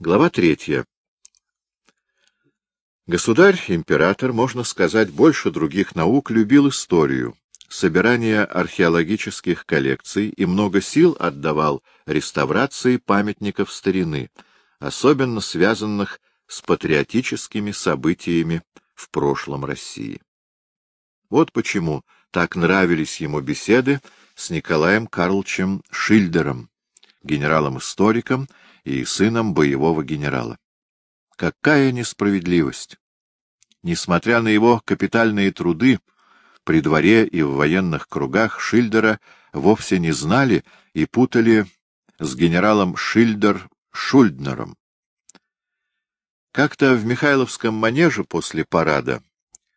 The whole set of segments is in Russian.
Глава третья. Государь-император, можно сказать, больше других наук любил историю, собирание археологических коллекций и много сил отдавал реставрации памятников старины, особенно связанных с патриотическими событиями в прошлом России. Вот почему так нравились ему беседы с Николаем Карловичем Шильдером, генералом-историком, и сыном боевого генерала. Какая несправедливость! Несмотря на его капитальные труды, при дворе и в военных кругах Шильдера вовсе не знали и путали с генералом Шильдер-Шульднером. Как-то в Михайловском манеже после парада,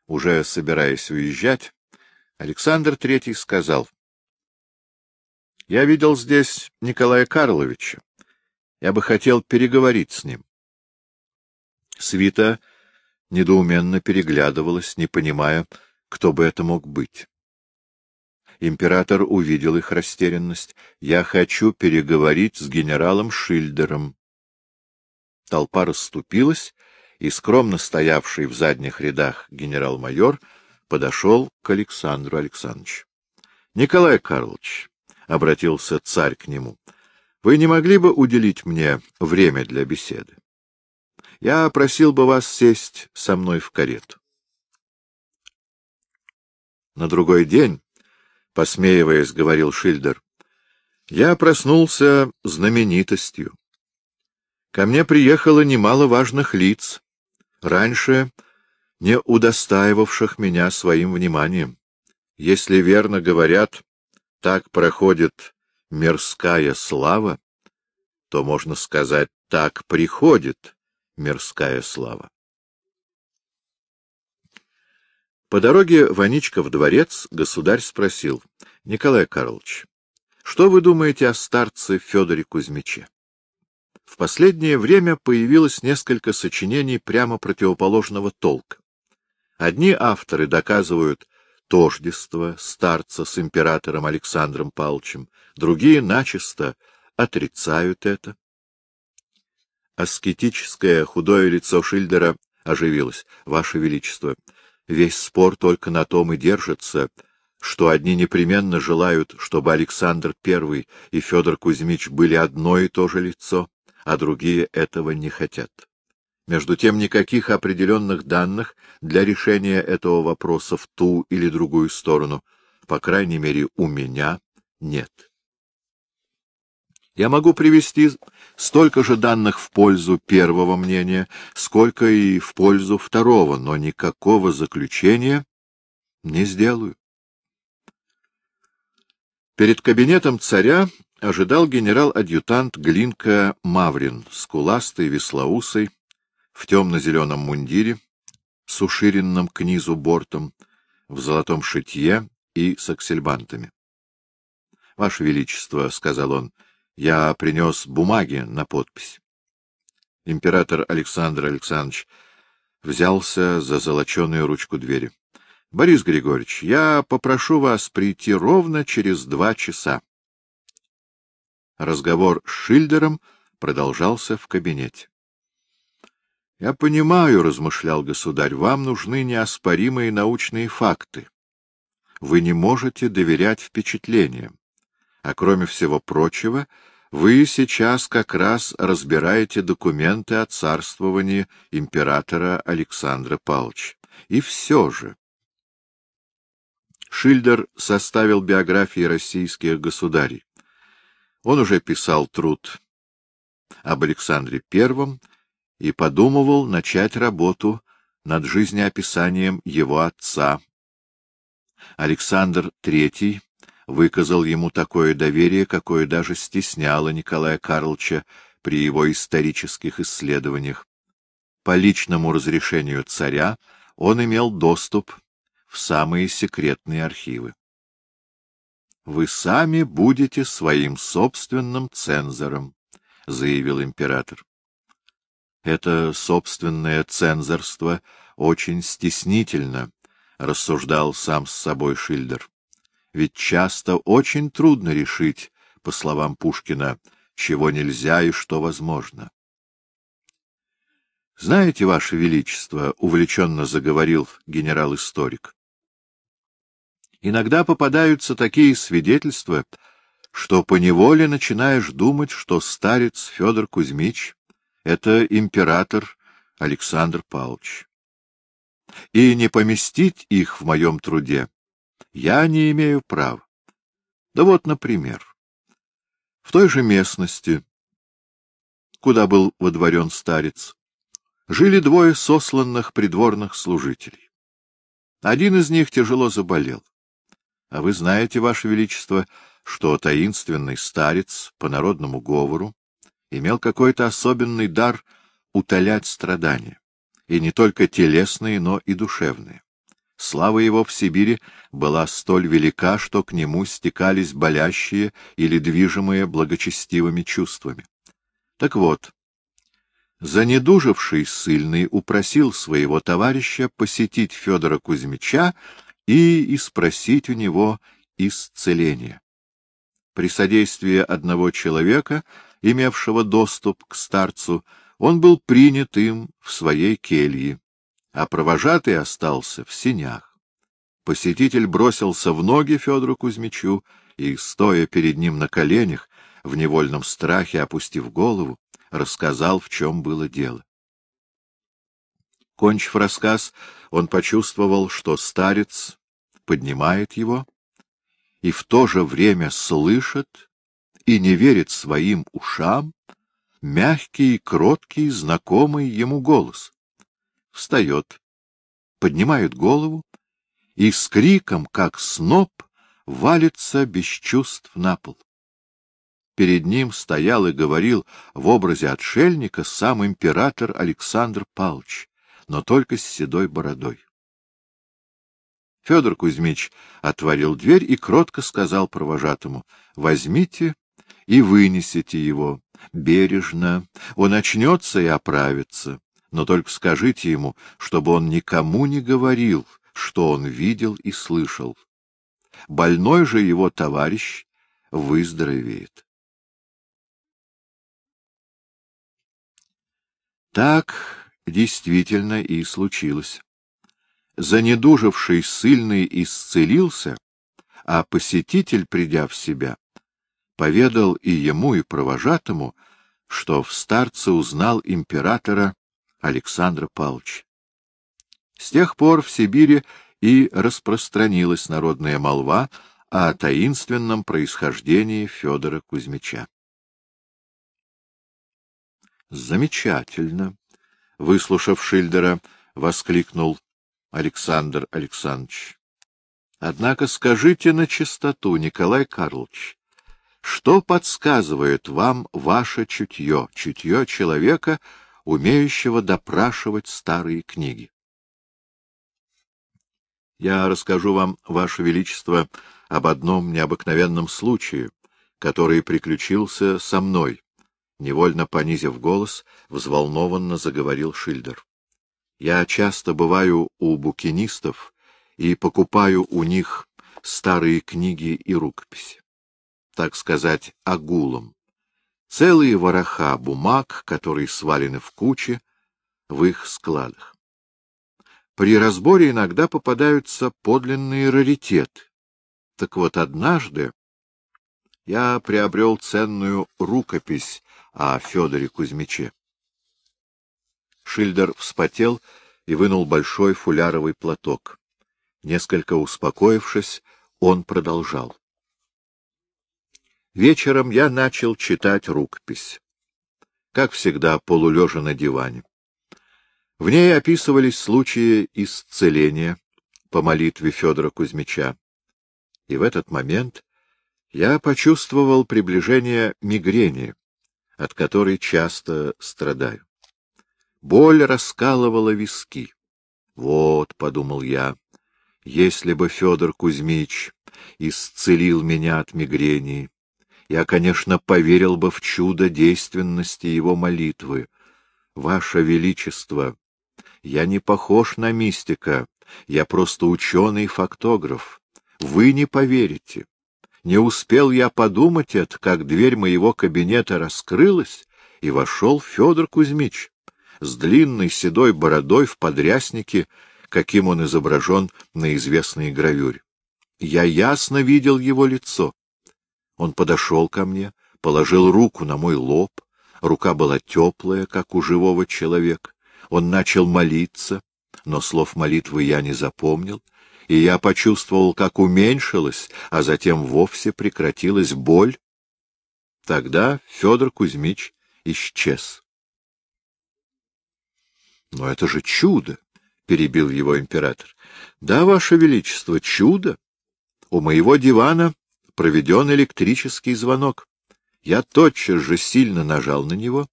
уже собираясь уезжать, Александр Третий сказал, «Я видел здесь Николая Карловича. Я бы хотел переговорить с ним. Свита недоуменно переглядывалась, не понимая, кто бы это мог быть. Император увидел их растерянность. «Я хочу переговорить с генералом Шильдером». Толпа расступилась, и скромно стоявший в задних рядах генерал-майор подошел к Александру Александровичу. — Николай Карлович, — обратился царь к нему, — вы не могли бы уделить мне время для беседы? Я просил бы вас сесть со мной в карету. На другой день, посмеиваясь, говорил Шильдер, я проснулся знаменитостью. Ко мне приехало немало важных лиц, раньше не удостаивавших меня своим вниманием. Если верно говорят, так проходит мирская слава, то, можно сказать, так приходит мирская слава. По дороге Ваничка в дворец государь спросил, — Николай Карлович, что вы думаете о старце Федоре Кузьмиче? В последнее время появилось несколько сочинений прямо противоположного толка. Одни авторы доказывают тождество старца с императором Александром Павловичем, другие начисто отрицают это. Аскетическое худое лицо Шильдера оживилось. — Ваше Величество, весь спор только на том и держится, что одни непременно желают, чтобы Александр I и Федор Кузьмич были одно и то же лицо, а другие этого не хотят. Между тем, никаких определенных данных для решения этого вопроса в ту или другую сторону, по крайней мере, у меня нет. Я могу привести столько же данных в пользу первого мнения, сколько и в пользу второго, но никакого заключения не сделаю. Перед кабинетом царя ожидал генерал-адъютант Глинка Маврин, скуластый, веслоусый, в темно-зеленом мундире, с уширенным к низу бортом, в золотом шитье и с аксельбантами. — Ваше Величество, — сказал он, — я принес бумаги на подпись. Император Александр Александрович взялся за золоченую ручку двери. — Борис Григорьевич, я попрошу вас прийти ровно через два часа. Разговор с Шильдером продолжался в кабинете. Я понимаю, — размышлял государь, — вам нужны неоспоримые научные факты. Вы не можете доверять впечатлениям. А кроме всего прочего, вы сейчас как раз разбираете документы о царствовании императора Александра Павловича. И все же... Шильдер составил биографии российских государей. Он уже писал труд об Александре Первом, и подумывал начать работу над жизнеописанием его отца. Александр III выказал ему такое доверие, какое даже стесняло Николая Карловича при его исторических исследованиях. По личному разрешению царя он имел доступ в самые секретные архивы. «Вы сами будете своим собственным цензором», — заявил император. Это собственное цензорство очень стеснительно, — рассуждал сам с собой Шильдер. Ведь часто очень трудно решить, по словам Пушкина, чего нельзя и что возможно. Знаете, Ваше Величество, — увлеченно заговорил генерал-историк, — иногда попадаются такие свидетельства, что поневоле начинаешь думать, что старец Федор Кузьмич — это император Александр Павлович. И не поместить их в моем труде я не имею права. Да вот, например, в той же местности, куда был водворен старец, жили двое сосланных придворных служителей. Один из них тяжело заболел. А вы знаете, Ваше Величество, что таинственный старец по народному говору имел какой-то особенный дар утолять страдания, и не только телесные, но и душевные. Слава его в Сибири была столь велика, что к нему стекались болящие или движимые благочестивыми чувствами. Так вот, занедуживший ссыльный упросил своего товарища посетить Федора Кузьмича и испросить у него исцеления. При содействии одного человека, имевшего доступ к старцу, он был принят им в своей келье, а провожатый остался в синях. Посетитель бросился в ноги Федору Кузьмичу и, стоя перед ним на коленях, в невольном страхе опустив голову, рассказал, в чем было дело. Кончив рассказ, он почувствовал, что старец поднимает его и в то же время слышит и не верит своим ушам мягкий, кроткий, знакомый ему голос. Встает, поднимает голову и с криком, как сноп, валится без чувств на пол перед ним стоял и говорил в образе отшельника сам император Александр Павлович, но только с седой бородой. Федор Кузьмич отворил дверь и кротко сказал провожатому, — Возьмите и вынесите его, бережно, он очнется и оправится, но только скажите ему, чтобы он никому не говорил, что он видел и слышал. Больной же его товарищ выздоровеет. Так действительно и случилось. Занедуживший сильный исцелился, а посетитель, придя в себя, поведал и ему, и провожатому, что в старце узнал императора Александра Павловича. С тех пор в Сибири и распространилась народная молва о таинственном происхождении Федора Кузьмича. Замечательно! — выслушав Шильдера, воскликнул Александр Александрович. Однако скажите на чистоту, Николай Карлович, что подсказывает вам ваше чутье, чутье человека, умеющего допрашивать старые книги? Я расскажу вам, Ваше Величество, об одном необыкновенном случае, который приключился со мной, Невольно понизив голос, взволнованно заговорил Шильдер. Я часто бываю у букинистов и покупаю у них старые книги и рукописи. Так сказать, агулом. Целые вороха бумаг, которые свалены в куче в их складах. При разборе иногда попадаются подлинные раритеты. Так вот, однажды я приобрел ценную рукопись о Федоре Кузьмиче. Шильдер вспотел и вынул большой фуляровый платок. Несколько успокоившись, он продолжал. Вечером я начал читать рукопись. Как всегда, полулежа на диване. В ней описывались случаи исцеления по молитве Федора Кузьмича. И в этот момент я почувствовал приближение мигрени, от которой часто страдаю. Боль раскалывала виски. Вот, — подумал я, — если бы Федор Кузьмич исцелил меня от мигрени, я, конечно, поверил бы в чудо действенности его молитвы. Ваше Величество, я не похож на мистика, я просто ученый-фактограф. Вы не поверите. Не успел я подумать это, как дверь моего кабинета раскрылась, и вошел Федор Кузьмич. с длинной седой бородой в подряснике, каким он изображен на известной гравюре. Я ясно видел его лицо. Он подошел ко мне, положил руку на мой лоб, рука была теплая, как у живого человека. Он начал молиться, но слов молитвы я не запомнил, и я почувствовал, как уменьшилась, а затем вовсе прекратилась боль. Тогда Федор Кузьмич исчез. — Но это же чудо! — перебил его император. — Да, ваше величество, чудо! У моего дивана проведен электрический звонок. Я тотчас же сильно нажал на него.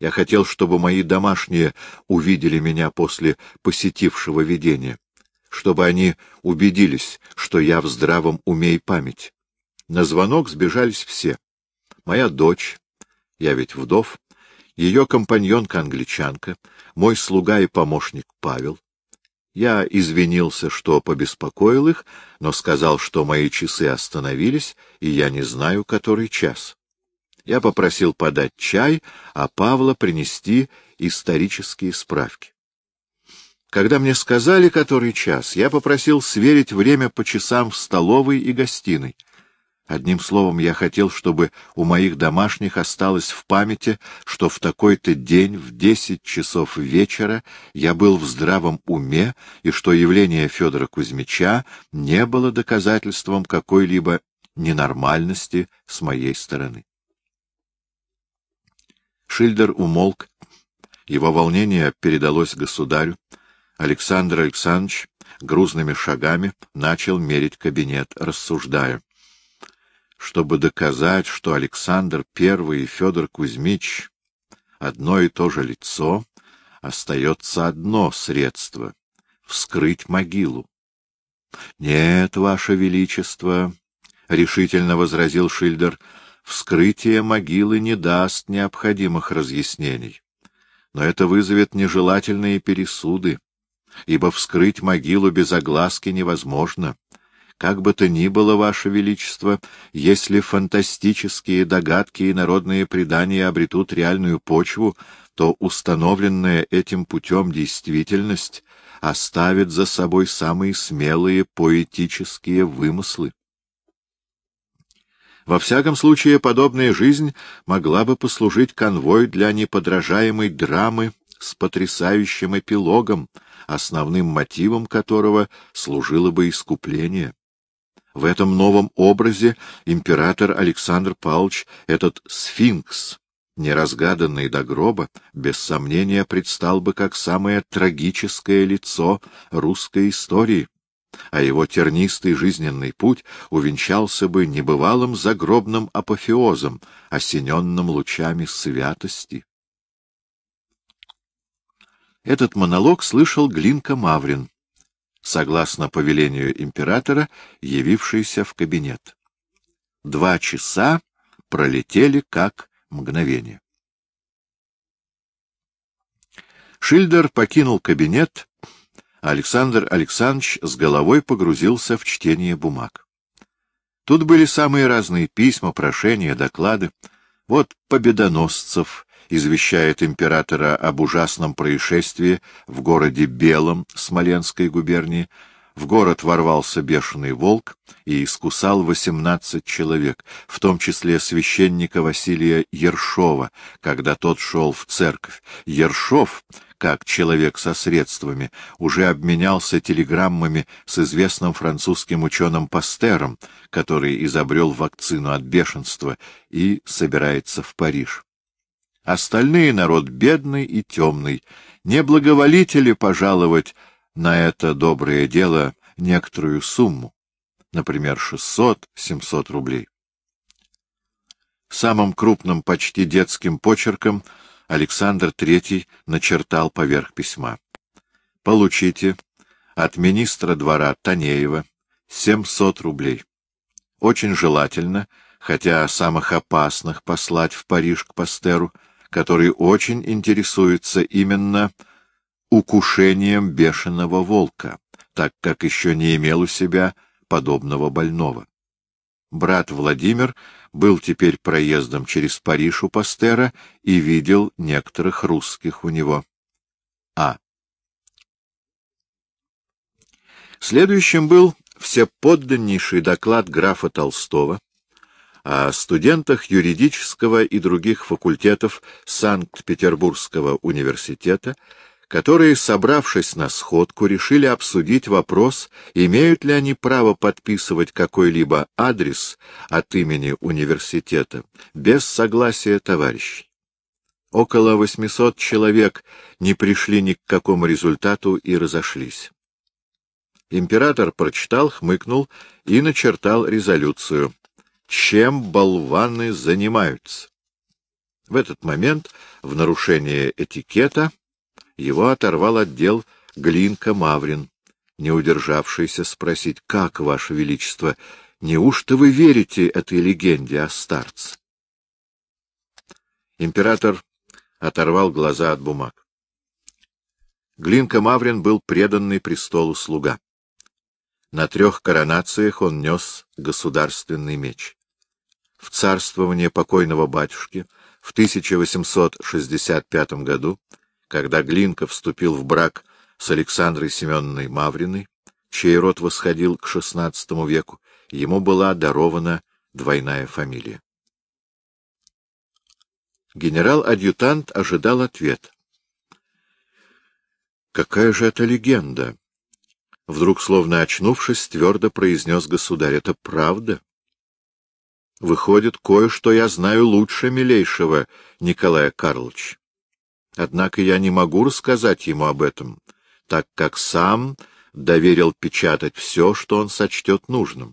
Я хотел, чтобы мои домашние увидели меня после посетившего видения, чтобы они убедились, что я в здравом уме и память. На звонок сбежались все. Моя дочь, я ведь вдов, ее компаньонка-англичанка, мой слуга и помощник Павел. Я извинился, что побеспокоил их, но сказал, что мои часы остановились, и я не знаю, который час. Я попросил подать чай, а Павла принести исторические справки. Когда мне сказали, который час, я попросил сверить время по часам в столовой и гостиной. Одним словом, я хотел, чтобы у моих домашних осталось в памяти, что в такой-то день в десять часов вечера я был в здравом уме и что явление Федора Кузьмича не было доказательством какой-либо ненормальности с моей стороны. Шильдер умолк, его волнение передалось государю. Александр Александрович грузными шагами начал мерить кабинет, рассуждая чтобы доказать, что Александр I и Федор Кузьмич одно и то же лицо, остается одно средство — вскрыть могилу. — Нет, Ваше Величество, — решительно возразил Шильдер, — вскрытие могилы не даст необходимых разъяснений. Но это вызовет нежелательные пересуды, ибо вскрыть могилу без огласки невозможно. Как бы то ни было, Ваше Величество, если фантастические догадки и народные предания обретут реальную почву, то установленная этим путем действительность оставит за собой самые смелые поэтические вымыслы. Во всяком случае, подобная жизнь могла бы послужить конвой для неподражаемой драмы с потрясающим эпилогом, основным мотивом которого служило бы искупление. В этом новом образе император Александр Павлович, этот сфинкс, неразгаданный до гроба, без сомнения предстал бы как самое трагическое лицо русской истории, а его тернистый жизненный путь увенчался бы небывалым загробным апофеозом, осененным лучами святости. Этот монолог слышал Глинка Маврин согласно повелению императора, явившийся в кабинет. Два часа пролетели как мгновение. Шильдер покинул кабинет, а Александр Александрович с головой погрузился в чтение бумаг. Тут были самые разные письма, прошения, доклады. Вот победоносцев извещает императора об ужасном происшествии в городе Белом Смоленской губернии. В город ворвался бешеный волк и искусал восемнадцать человек, в том числе священника Василия Ершова, когда тот шел в церковь. Ершов, как человек со средствами, уже обменялся телеграммами с известным французским ученым Пастером, который изобрел вакцину от бешенства и собирается в Париж. Остальные народ бедный и темный. Не благоволите ли пожаловать на это доброе дело некоторую сумму, например, 600-700 рублей? Самым крупным, почти детским почерком Александр III начертал поверх письма. «Получите от министра двора Танеева 700 рублей. Очень желательно, хотя самых опасных послать в Париж к Пастеру, который очень интересуется именно укушением бешеного волка, так как еще не имел у себя подобного больного. Брат Владимир был теперь проездом через Париж у Пастера и видел некоторых русских у него. А. Следующим был всеподданнейший доклад графа Толстого о студентах юридического и других факультетов Санкт-Петербургского университета, которые, собравшись на сходку, решили обсудить вопрос, имеют ли они право подписывать какой-либо адрес от имени университета без согласия товарищей. Около 800 человек не пришли ни к какому результату и разошлись. Император прочитал, хмыкнул и начертал резолюцию. Чем болваны занимаются? В этот момент, в нарушение этикета, его оторвал отдел Глинка Маврин, не удержавшийся спросить, как, Ваше Величество, неужто вы верите этой легенде о старце? Император оторвал глаза от бумаг. Глинка Маврин был преданный престолу слуга. На трех коронациях он нес государственный меч. В царствование покойного батюшки в 1865 году, когда Глинка вступил в брак с Александрой Семеновной Мавриной, чей род восходил к XVI веку, ему была дарована двойная фамилия. Генерал-адъютант ожидал ответ. «Какая же это легенда?» Вдруг, словно очнувшись, твердо произнес государь. — Это правда? Выходит, кое-что я знаю лучше милейшего Николая Карловича. Однако я не могу рассказать ему об этом, так как сам доверил печатать все, что он сочтет нужным.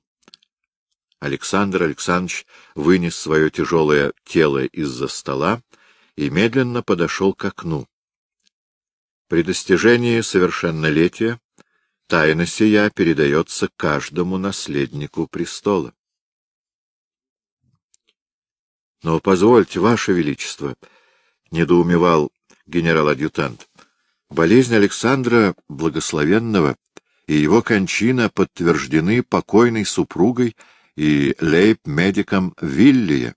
Александр Александрович вынес свое тяжелое тело из-за стола и медленно подошел к окну. При достижении совершеннолетия тайна сия передается каждому наследнику престола. — Но позвольте, Ваше Величество, — недоумевал генерал-адъютант, — болезнь Александра Благословенного и его кончина подтверждены покойной супругой и лейб-медиком Виллия.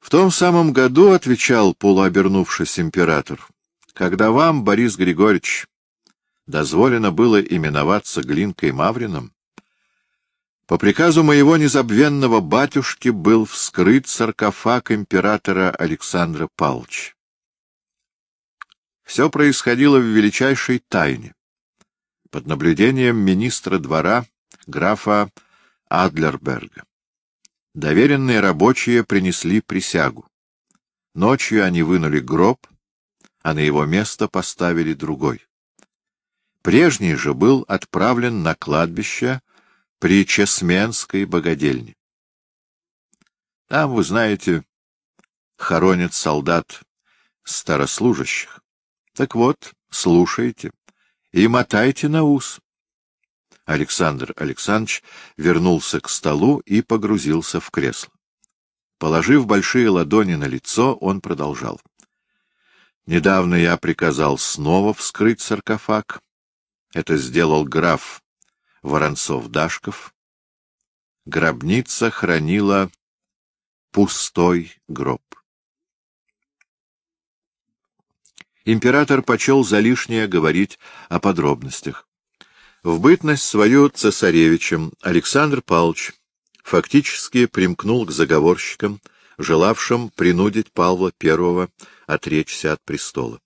В том самом году, — отвечал полуобернувшись император, — когда вам, Борис Григорьевич, дозволено было именоваться Глинкой Маврином, по приказу моего незабвенного батюшки был вскрыт саркофаг императора Александра Павловича. Все происходило в величайшей тайне, под наблюдением министра двора графа Адлерберга. Доверенные рабочие принесли присягу. Ночью они вынули гроб, а на его место поставили другой. Прежний же был отправлен на кладбище при Чесменской богадельне. Там, вы знаете, хоронят солдат старослужащих. Так вот, слушайте и мотайте на ус. Александр Александрович вернулся к столу и погрузился в кресло. Положив большие ладони на лицо, он продолжал. Недавно я приказал снова вскрыть саркофаг, это сделал граф Воронцов-Дашков. Гробница хранила пустой гроб. Император почел за лишнее говорить о подробностях. В бытность свою цесаревичем Александр Павлович фактически примкнул к заговорщикам, желавшим принудить Павла I отречься от престола.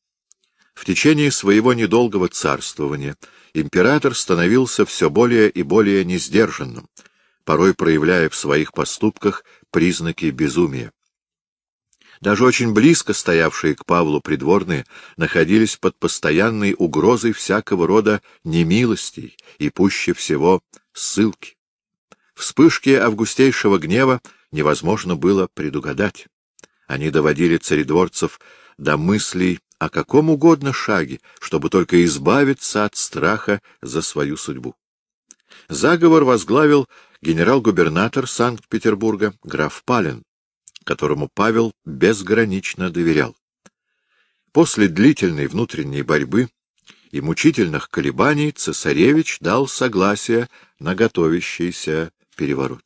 В течение своего недолгого царствования император становился все более и более несдержанным, порой проявляя в своих поступках признаки безумия. Даже очень близко стоявшие к Павлу придворные находились под постоянной угрозой всякого рода немилостей и пуще всего ссылки. Вспышки августейшего гнева невозможно было предугадать. Они доводили царедворцев до мыслей о каком угодно шаге, чтобы только избавиться от страха за свою судьбу. Заговор возглавил генерал-губернатор Санкт-Петербурга граф Палин, которому Павел безгранично доверял. После длительной внутренней борьбы и мучительных колебаний цесаревич дал согласие на готовящийся переворот.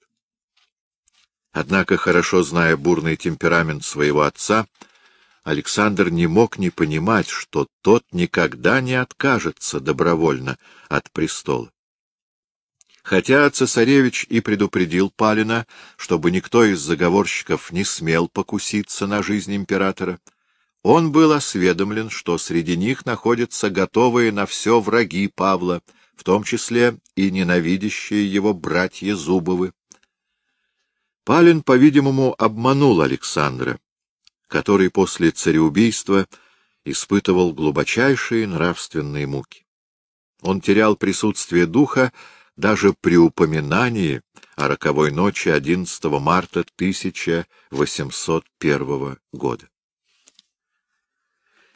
Однако, хорошо зная бурный темперамент своего отца, Александр не мог не понимать, что тот никогда не откажется добровольно от престола. Хотя цесаревич и предупредил Палина, чтобы никто из заговорщиков не смел покуситься на жизнь императора, он был осведомлен, что среди них находятся готовые на все враги Павла, в том числе и ненавидящие его братья Зубовы. Палин, по-видимому, обманул Александра, который после цареубийства испытывал глубочайшие нравственные муки. Он терял присутствие духа даже при упоминании о роковой ночи 11 марта 1801 года.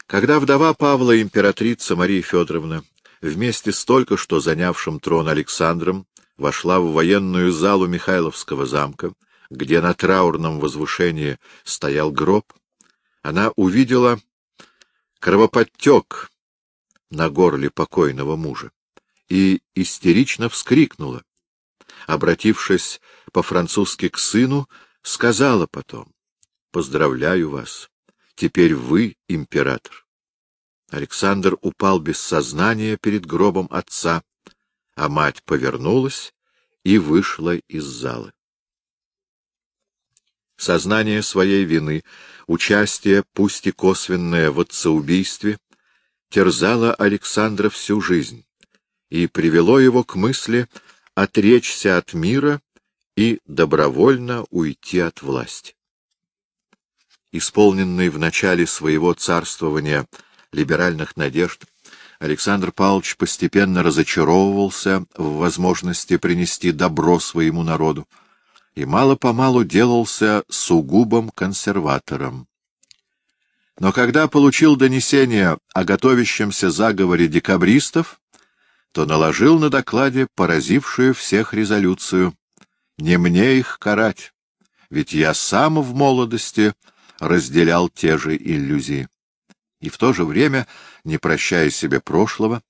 Когда вдова Павла, императрица Мария Федоровна, вместе с только что занявшим трон Александром, вошла в военную залу Михайловского замка, где на траурном возвышении стоял гроб, она увидела кровоподтек на горле покойного мужа и истерично вскрикнула. Обратившись по-французски к сыну, сказала потом, «Поздравляю вас, теперь вы император». Александр упал без сознания перед гробом отца, а мать повернулась и вышла из зала. Сознание своей вины, участие, пусть и косвенное, в отцеубийстве, терзало Александра всю жизнь и привело его к мысли отречься от мира и добровольно уйти от власти. Исполненный в начале своего царствования либеральных надежд, Александр Павлович постепенно разочаровывался в возможности принести добро своему народу и мало-помалу делался сугубым консерватором. Но когда получил донесение о готовящемся заговоре декабристов, то наложил на докладе поразившую всех резолюцию «Не мне их карать, ведь я сам в молодости разделял те же иллюзии». И в то же время, не прощая себе прошлого,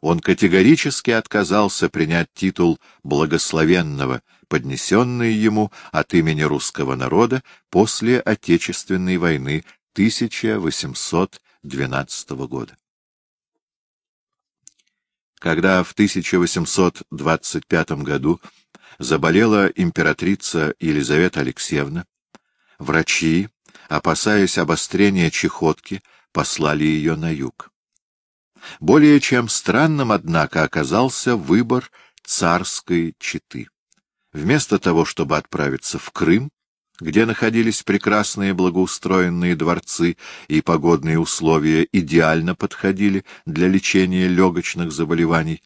он категорически отказался принять титул благословенного, поднесенный ему от имени русского народа после Отечественной войны 1812 года. Когда в 1825 году заболела императрица Елизавета Алексеевна, врачи, опасаясь обострения чехотки, послали ее на юг. Более чем странным, однако, оказался выбор царской четы. Вместо того, чтобы отправиться в Крым, где находились прекрасные благоустроенные дворцы и погодные условия идеально подходили для лечения легочных заболеваний,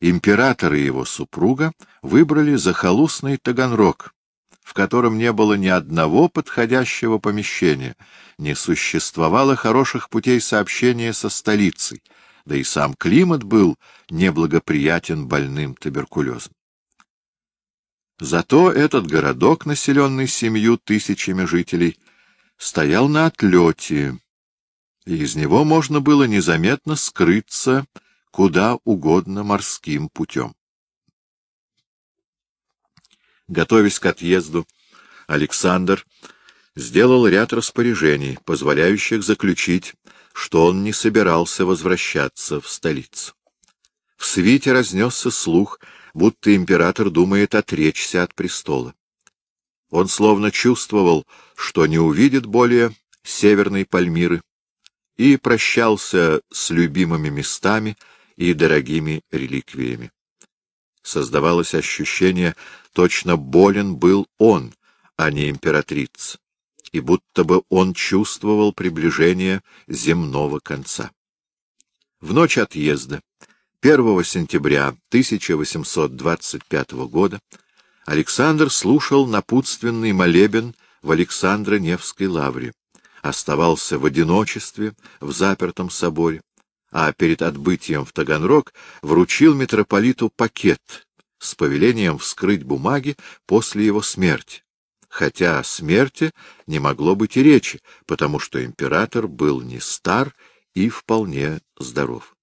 император и его супруга выбрали захолустный Таганрог, в котором не было ни одного подходящего помещения, не существовало хороших путей сообщения со столицей, да и сам климат был неблагоприятен больным туберкулезом. Зато этот городок, населенный семью тысячами жителей, стоял на отлете, и из него можно было незаметно скрыться куда угодно морским путем. Готовясь к отъезду, Александр сделал ряд распоряжений, позволяющих заключить что он не собирался возвращаться в столицу. В свите разнесся слух, будто император думает отречься от престола. Он словно чувствовал, что не увидит более северной Пальмиры, и прощался с любимыми местами и дорогими реликвиями. Создавалось ощущение, точно болен был он, а не императрица и будто бы он чувствовал приближение земного конца. В ночь отъезда, 1 сентября 1825 года, Александр слушал напутственный молебен в Александро-Невской лавре, оставался в одиночестве в запертом соборе, а перед отбытием в Таганрог вручил митрополиту пакет с повелением вскрыть бумаги после его смерти, хотя о смерти не могло быть и речи, потому что император был не стар и вполне здоров.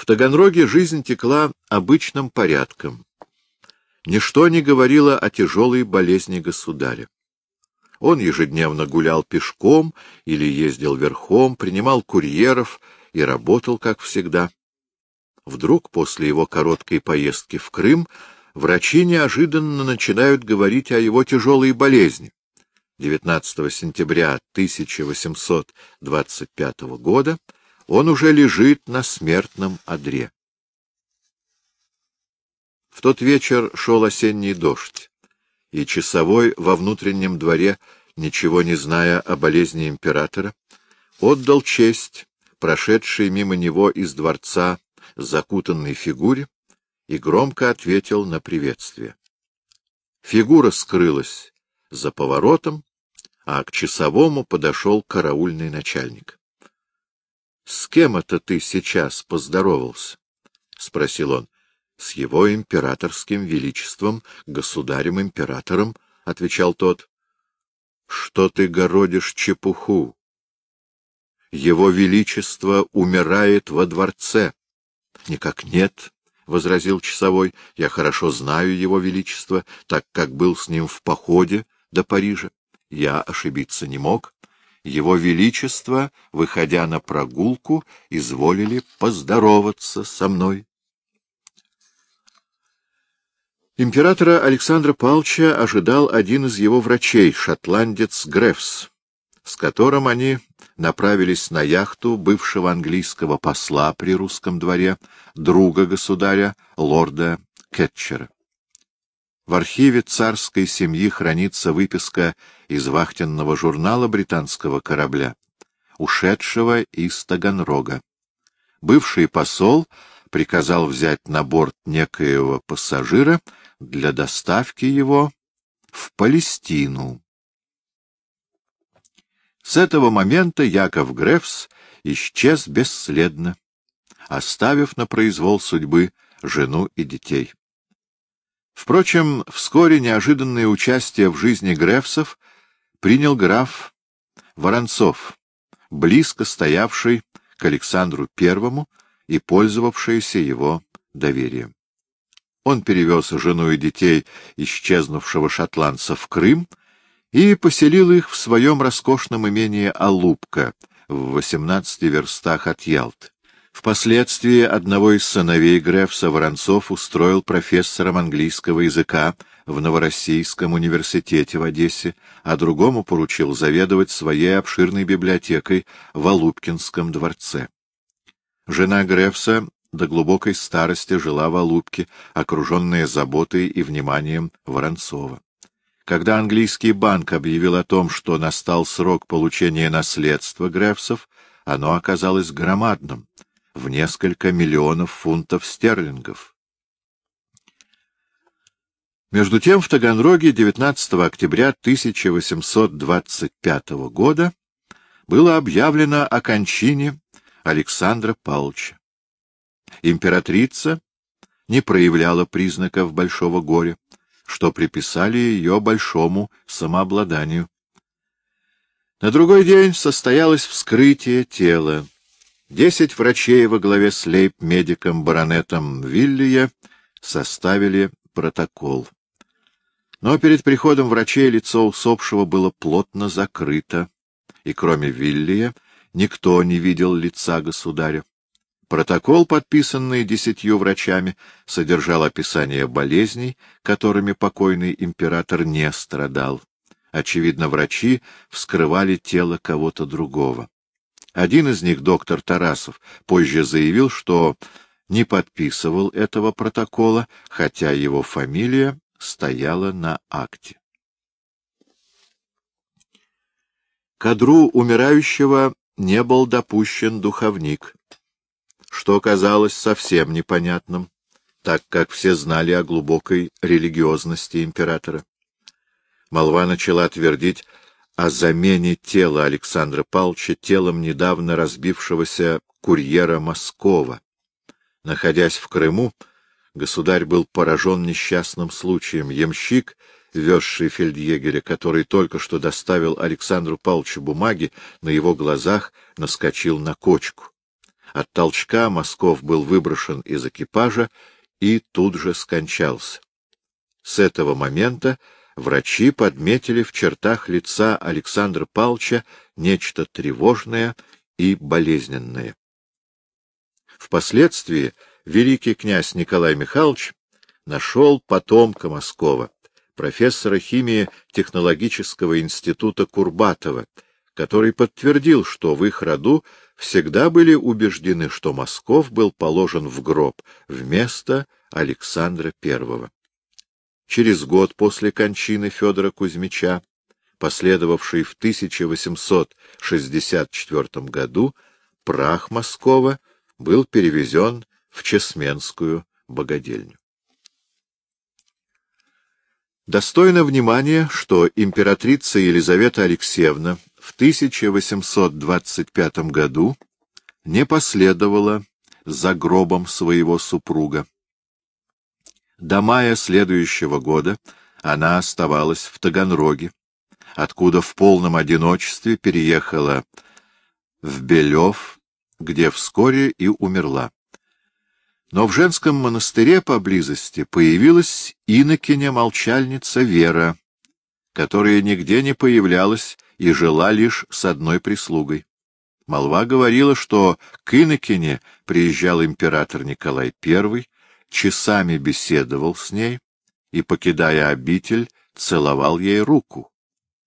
В Таганроге жизнь текла обычным порядком. Ничто не говорило о тяжелой болезни государя. Он ежедневно гулял пешком или ездил верхом, принимал курьеров и работал, как всегда. Вдруг после его короткой поездки в Крым врачи неожиданно начинают говорить о его тяжелой болезни. 19 сентября 1825 года он уже лежит на смертном одре. В тот вечер шел осенний дождь, и часовой во внутреннем дворе, ничего не зная о болезни императора, отдал честь прошедшей мимо него из дворца закутанной фигуре и громко ответил на приветствие. Фигура скрылась за поворотом, а к часовому подошел караульный начальник. — С кем это ты сейчас поздоровался? — спросил он. — С его императорским величеством, государем-императором, — отвечал тот. — Что ты городишь чепуху? Его величество умирает во дворце. — Никак нет, — возразил часовой, — я хорошо знаю его величество, так как был с ним в походе до Парижа. Я ошибиться не мог. Его величество, выходя на прогулку, изволили поздороваться со мной. Императора Александра Павловича ожидал один из его врачей, шотландец Грефс, с которым они направились на яхту бывшего английского посла при русском дворе, друга государя, лорда Кетчера. В архиве царской семьи хранится выписка из вахтенного журнала британского корабля, ушедшего из Таганрога. Бывший посол приказал взять на борт некоего пассажира для доставки его в Палестину. С этого момента Яков Грефс исчез бесследно, оставив на произвол судьбы жену и детей. Впрочем, вскоре неожиданное участие в жизни Грефсов принял граф Воронцов, близко стоявший к Александру Первому и пользовавшийся его доверием. Он перевез жену и детей исчезнувшего шотландца в Крым и поселил их в своем роскошном имении Алупка в 18 верстах от Ялты. Впоследствии одного из сыновей Грефса Воронцов устроил профессором английского языка в Новороссийском университете в Одессе, а другому поручил заведовать своей обширной библиотекой в Алупкинском дворце. Жена Грефса до глубокой старости жила в Алупке, окруженная заботой и вниманием Воронцова. Когда английский банк объявил о том, что настал срок получения наследства Грефсов, оно оказалось громадным — в несколько миллионов фунтов стерлингов. Между тем в Таганроге 19 октября 1825 года было объявлено о кончине Александра Павловича. Императрица не проявляла признаков большого горя, что приписали ее большому самообладанию. На другой день состоялось вскрытие тела. Десять врачей во главе с лейб-медиком баронетом Виллия составили протокол. Но перед приходом врачей лицо усопшего было плотно закрыто, и кроме Виллия никто не видел лица государя. Протокол, подписанный десятью врачами, содержал описание болезней, которыми покойный император не страдал. Очевидно, врачи вскрывали тело кого-то другого. Один из них, доктор Тарасов, позже заявил, что не подписывал этого протокола, хотя его фамилия стояла на акте. К одру умирающего не был допущен духовник, что казалось совсем непонятным, так как все знали о глубокой религиозности императора. Молва начала твердить, о замене тела Александра Павловича телом недавно разбившегося курьера Москова. Находясь в Крыму, государь был поражен несчастным случаем. Ямщик, везший фельдъегеря, который только что доставил Александру Павловичу бумаги, на его глазах наскочил на кочку. От толчка Москов был выброшен из экипажа и тут же скончался. С этого момента врачи подметили в чертах лица Александра Павловича нечто тревожное и болезненное. Впоследствии великий князь Николай Михайлович нашел потомка Москова, профессора химии технологического института Курбатова, который подтвердил, что в их роду всегда были убеждены, что Москов был положен в гроб вместо Александра I. Через год после кончины Федора Кузьмича, последовавшей в 1864 году, прах Москова был перевезен в Чесменскую богадельню. Достойно внимания, что императрица Елизавета Алексеевна в 1825 году не последовала за гробом своего супруга. До мая следующего года она оставалась в Таганроге, откуда в полном одиночестве переехала в Белев, где вскоре и умерла. Но в женском монастыре поблизости появилась инокиня-молчальница Вера, которая нигде не появлялась и жила лишь с одной прислугой. Молва говорила, что к инокине приезжал император Николай I, часами беседовал с ней и, покидая обитель, целовал ей руку.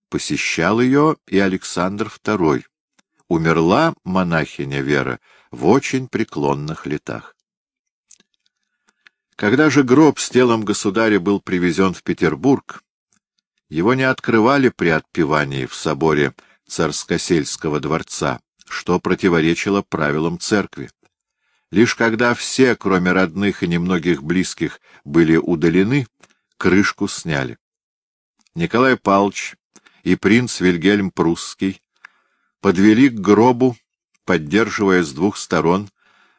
Посещал ее и Александр II. Умерла монахиня Вера в очень преклонных летах. Когда же гроб с телом государя был привезен в Петербург, его не открывали при отпевании в соборе Царскосельского дворца, что противоречило правилам церкви. Лишь когда все, кроме родных и немногих близких, были удалены, крышку сняли. Николай Павлович и принц Вильгельм Прусский подвели к гробу, поддерживая с двух сторон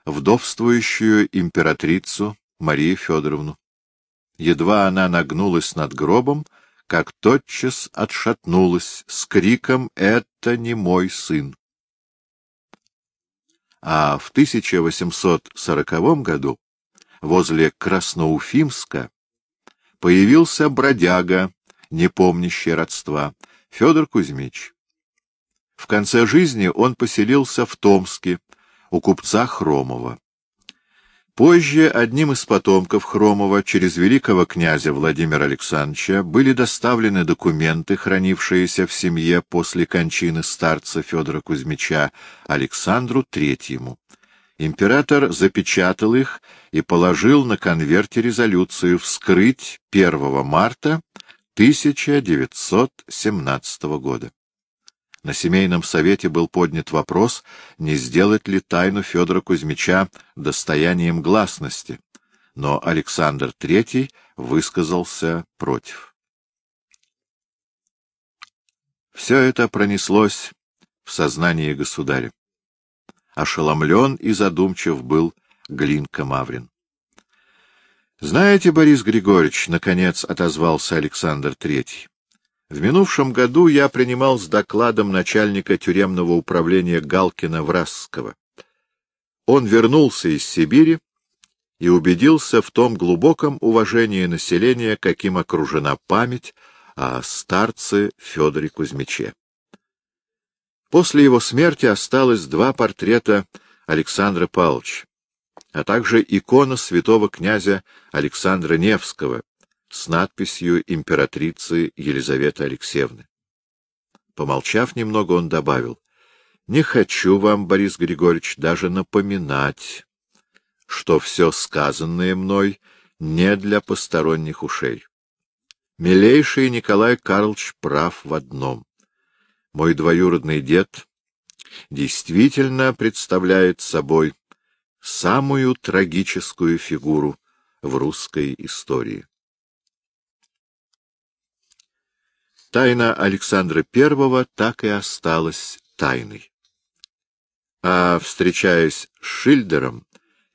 вдовствующую императрицу Марию Федоровну. Едва она нагнулась над гробом, как тотчас отшатнулась с криком «Это не мой сын!». А в 1840 году возле Красноуфимска появился бродяга, не помнящий родства, Федор Кузьмич. В конце жизни он поселился в Томске у купца Хромова. Позже одним из потомков Хромова через великого князя Владимира Александровича были доставлены документы, хранившиеся в семье после кончины старца Федора Кузьмича Александру Третьему. Император запечатал их и положил на конверте резолюцию вскрыть 1 марта 1917 года. На семейном совете был поднят вопрос, не сделать ли тайну Федора Кузьмича достоянием гласности, но Александр III высказался против. Все это пронеслось в сознании государя. Ошеломлен и задумчив был Глинка Маврин. — Знаете, Борис Григорьевич, — наконец отозвался Александр Третий, в минувшем году я принимал с докладом начальника тюремного управления Галкина-Вразского. Он вернулся из Сибири и убедился в том глубоком уважении населения, каким окружена память о старце Федоре Кузьмиче. После его смерти осталось два портрета Александра Павловича, а также икона святого князя Александра Невского, с надписью императрицы Елизаветы Алексеевны. Помолчав немного, он добавил, — Не хочу вам, Борис Григорьевич, даже напоминать, что все сказанное мной не для посторонних ушей. Милейший Николай Карлович прав в одном. Мой двоюродный дед действительно представляет собой самую трагическую фигуру в русской истории. Тайна Александра I так и осталась тайной. А, встречаясь с Шильдером,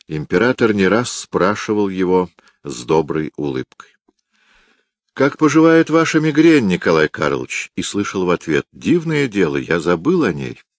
император не раз спрашивал его с доброй улыбкой. — Как поживает ваша мигрень, Николай Карлович? И слышал в ответ, — Дивное дело, я забыл о ней.